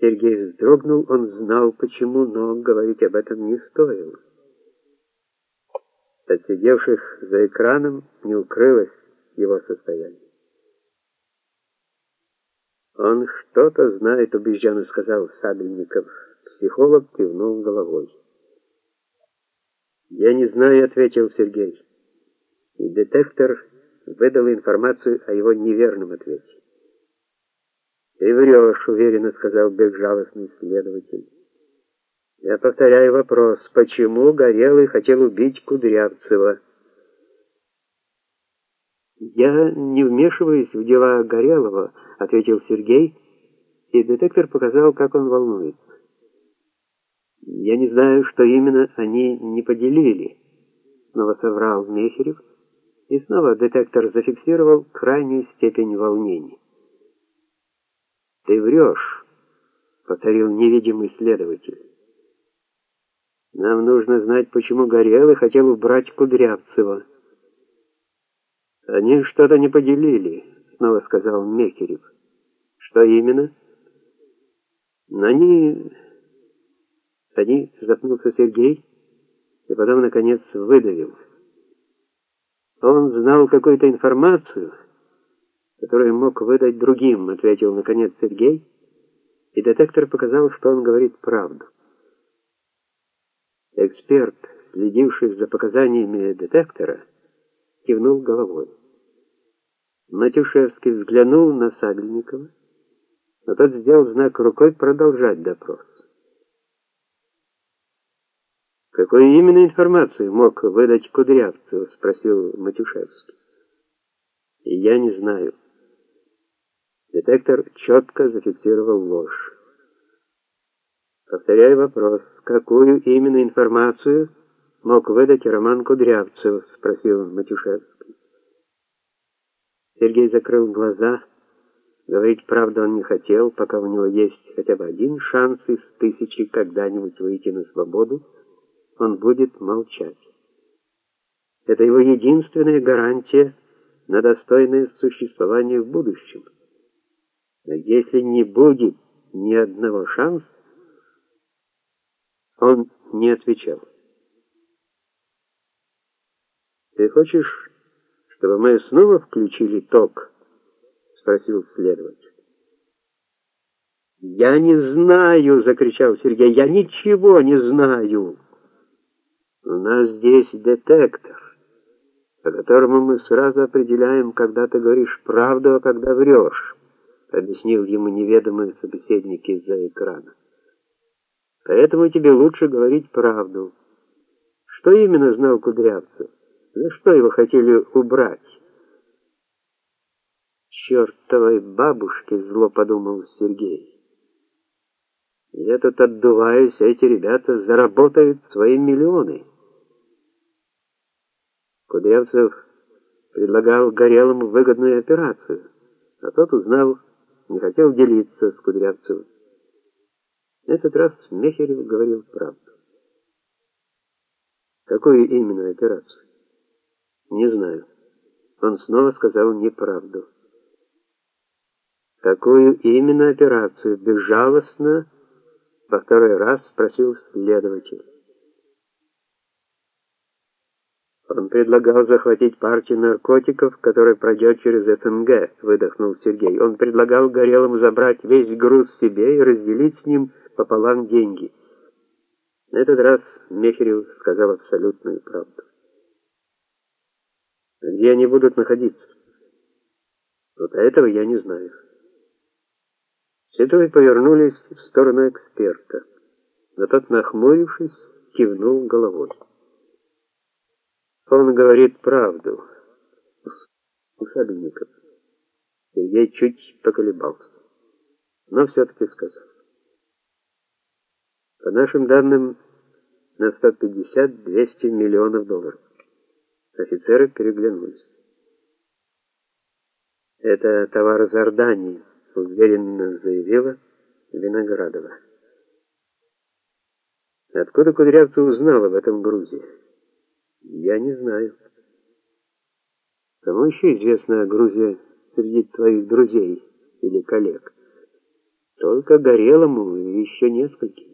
Сергей вздрогнул, он знал почему, но говорить об этом не стоило. От сидевших за экраном не укрылось его состояние. «Он что-то знает», — убежденно сказал Сабельников. Психолог кивнул головой. «Я не знаю», — ответил Сергей. И детектор выдал информацию о его неверном ответе. «Ты врешь», — уверенно сказал безжалостный следователь. «Я повторяю вопрос. Почему Горелый хотел убить Кудрявцева?» «Я не вмешиваюсь в дела Горелого», — ответил Сергей, и детектор показал, как он волнуется. «Я не знаю, что именно они не поделили», — снова соврал Мехерев, и снова детектор зафиксировал крайнюю степень волнения. «Ты врешь», — повторил невидимый следователь. «Нам нужно знать, почему Горелый хотел убрать Кудрявцева». «Они что-то не поделили», — снова сказал Мекерев. «Что именно?» «Они...» Они запнулся Сергей и потом, наконец, выдавил. Он знал какую-то информацию, которую мог выдать другим, ответил, наконец, Сергей, и детектор показал, что он говорит правду. Эксперт, следивший за показаниями детектора, кивнул головой. Матюшевский взглянул на Сагельникова, но тот сделал знак рукой продолжать допрос. «Какую именно информацию мог выдать Кудрявцев?» — спросил Матюшевский. «Я не знаю». Детектор четко зафиксировал ложь. Повторяю вопрос. Какую именно информацию мог выдать Роман Кудрявцев? Спросил Матюшевский. Сергей закрыл глаза. Говорить правду он не хотел, пока у него есть хотя бы один шанс из тысячи когда-нибудь выйти на свободу, он будет молчать. Это его единственная гарантия на достойное существование в будущем. Но если не будет ни одного шанса, он не отвечал. «Ты хочешь, чтобы мы снова включили ток?» — спросил следователь. «Я не знаю!» — закричал Сергей. «Я ничего не знаю!» «У нас здесь детектор, по которому мы сразу определяем, когда ты говоришь правду, а когда врешь», — объяснил ему неведомый собеседник из-за экрана. Поэтому тебе лучше говорить правду. Что именно знал Кудрявцев? За что его хотели убрать? Чертовой бабушке зло подумал Сергей. Я тут отдуваюсь, а эти ребята заработают свои миллионы. Кудрявцев предлагал Горелому выгодную операцию, а тот узнал, не хотел делиться с Кудрявцевым. На этот раз Мехерев говорил правду. Какую именно операцию? Не знаю. Он снова сказал неправду. Какую именно операцию? Безжалостно во второй раз спросил следователь. Он предлагал захватить партию наркотиков, которая пройдет через СНГ, выдохнул Сергей. Он предлагал Горелому забрать весь груз себе и разделить с ним пополам деньги. На этот раз Мехерев сказал абсолютную правду. Где они будут находиться? Вот этого я не знаю. Все трое повернулись в сторону эксперта, но тот, нахмурившись, кивнул головой. Он говорит правду. Усадебников. Сергей чуть поколебался, но все-таки сказал. По нашим данным, на 150-200 миллионов долларов. Офицеры переглянулись. «Это товар из Ордании», — уверенно заявила Виноградова. Откуда Кудрявцев узнал об этом грузе? Я не знаю. Кому еще известно о грузе среди твоих друзей или коллег? Только Горелому и еще нескольким.